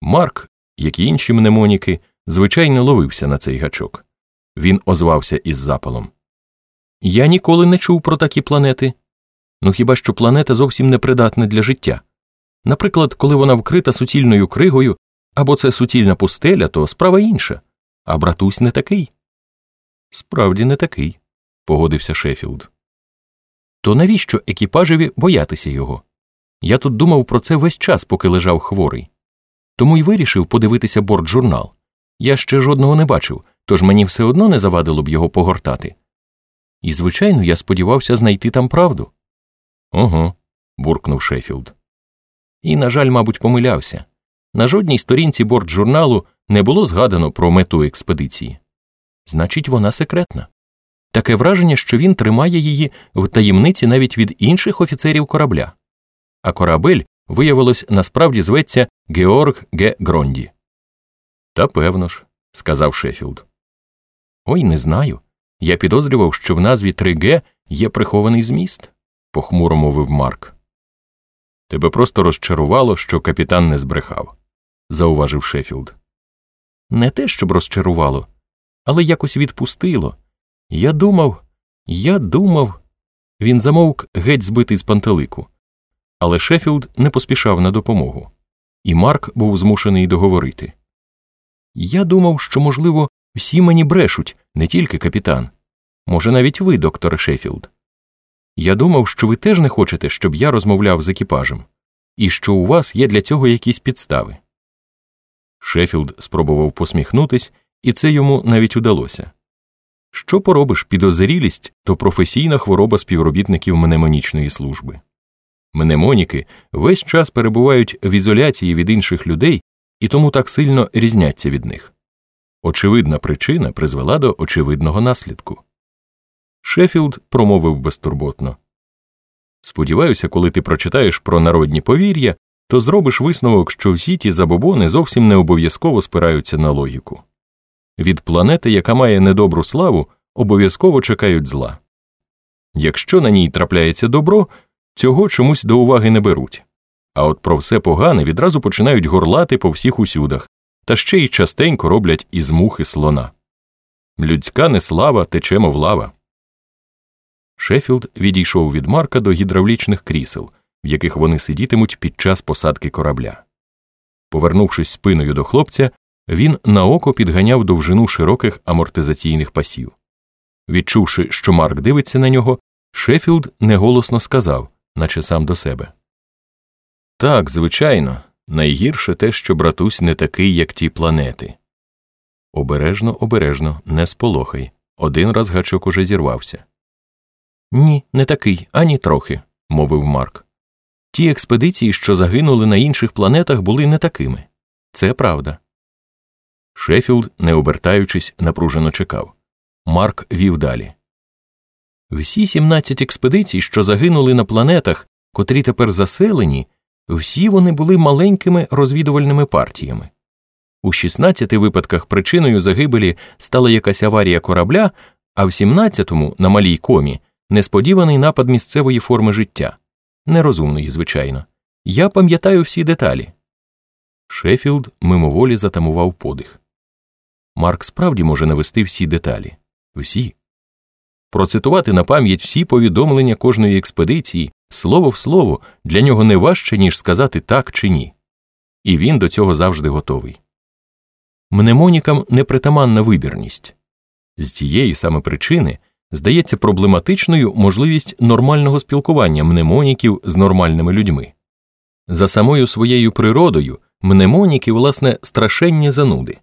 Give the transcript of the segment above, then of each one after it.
Марк, як і інші мнемоніки, звичайно ловився на цей гачок. Він озвався із запалом. Я ніколи не чув про такі планети. Ну хіба що планета зовсім непридатна для життя. Наприклад, коли вона вкрита суцільною кригою або це суцільна пустеля, то справа інша, а братусь не такий. Справді не такий, погодився Шеффілд. То навіщо екіпажеві боятися його? Я тут думав про це весь час, поки лежав хворий. Тому й вирішив подивитися бортжурнал. Я ще жодного не бачив, тож мені все одно не завадило б його погортати. І, звичайно, я сподівався знайти там правду. Ого, буркнув Шеффілд. І, на жаль, мабуть, помилявся. На жодній сторінці бортжурналу не було згадано про мету експедиції. Значить, вона секретна. Таке враження, що він тримає її в таємниці навіть від інших офіцерів корабля. А корабель, виявилось, насправді зветься Георг Г. Гронді. Та певно ж, сказав Шеффілд. Ой, не знаю. Я підозрював, що в назві 3Г є прихований зміст, похмуро мовив Марк. Тебе просто розчарувало, що капітан не збрехав, зауважив Шеффілд. Не те, щоб розчарувало, але якось відпустило. Я думав, я думав. Він замовк геть збитий з пантелику. Але Шеффілд не поспішав на допомогу, і Марк був змушений договорити. Я думав, що, можливо, всі мені брешуть, не тільки капітан. Може, навіть ви, доктор Шеффілд. Я думав, що ви теж не хочете, щоб я розмовляв з екіпажем, і що у вас є для цього якісь підстави. Шеффілд спробував посміхнутись, і це йому навіть удалося. Що поробиш, підозрілість то професійна хвороба співробітників мнемонічної служби. Мнемоніки весь час перебувають в ізоляції від інших людей і тому так сильно різняться від них. Очевидна причина призвела до очевидного наслідку. Шеффілд промовив безтурботно Сподіваюся, коли ти прочитаєш про народні повір'я, то зробиш висновок, що всі ті забобони зовсім не обов'язково спираються на логіку. Від планети, яка має недобру славу, обов'язково чекають зла. Якщо на ній трапляється добро, цього чомусь до уваги не беруть. А от про все погане відразу починають горлати по всіх усюдах, та ще й частенько роблять із мухи слона. Людська неслава тече мов лава. Шеффілд відійшов від Марка до гідравлічних крісел, в яких вони сидітимуть під час посадки корабля. Повернувшись спиною до хлопця, він на око підганяв довжину широких амортизаційних пасів. Відчувши, що Марк дивиться на нього, Шеффілд неголосно сказав, наче сам до себе Так, звичайно, найгірше те, що братусь не такий, як ті планети. Обережно, обережно, не сполохай. Один раз гачок уже зірвався. Ні, не такий, ані трохи, мовив Марк. Ті експедиції, що загинули на інших планетах, були не такими. Це правда. Шеффілд, не обертаючись, напружено чекав. Марк вів далі. Всі 17 експедицій, що загинули на планетах, котрі тепер заселені, всі вони були маленькими розвідувальними партіями. У 16 випадках причиною загибелі стала якась аварія корабля, а в 17-му, на малій комі, несподіваний напад місцевої форми життя, нерозумної, звичайно. Я пам'ятаю всі деталі. Шеффілд мимоволі затамував подих. Марк справді може навести всі деталі. Всі. Процитувати на пам'ять всі повідомлення кожної експедиції слово в слово для нього не важче, ніж сказати так чи ні. І він до цього завжди готовий. Мнемонікам непритаманна вибірність. З цієї саме причини здається проблематичною можливість нормального спілкування мнемоніків з нормальними людьми. За самою своєю природою мнемоніки, власне, страшенні зануди.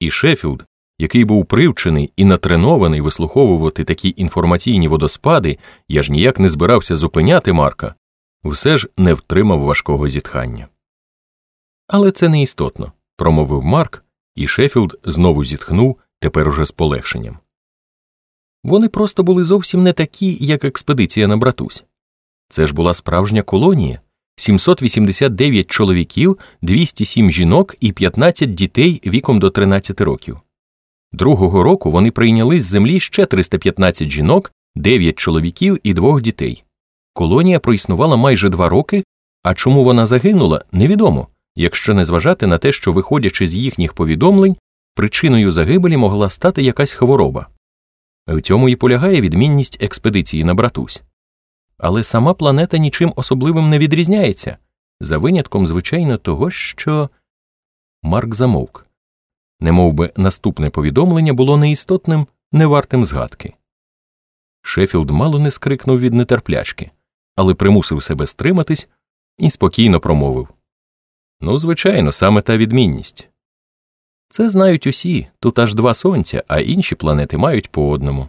І Шеффілд, який був привчений і натренований вислуховувати такі інформаційні водоспади, я ж ніяк не збирався зупиняти Марка, все ж не втримав важкого зітхання. Але це не істотно, промовив Марк, і Шеффілд знову зітхнув тепер уже з полегшенням. Вони просто були зовсім не такі, як експедиція на братусь. Це ж була справжня колонія 789 чоловіків, 207 жінок і 15 дітей віком до 13 років. Другого року вони прийняли з землі ще 315 жінок, 9 чоловіків і двох дітей. Колонія проіснувала майже два роки, а чому вона загинула, невідомо, якщо не зважати на те, що, виходячи з їхніх повідомлень, причиною загибелі могла стати якась хвороба. В цьому і полягає відмінність експедиції на братусь. Але сама планета нічим особливим не відрізняється, за винятком, звичайно, того, що. Марк замовк. Немов би наступне повідомлення було неістотним, не вартим згадки. Шефілд мало не скрикнув від нетерплячки, але примусив себе стриматись і спокійно промовив Ну, звичайно, саме та відмінність. Це знають усі, тут аж два сонця, а інші планети мають по одному.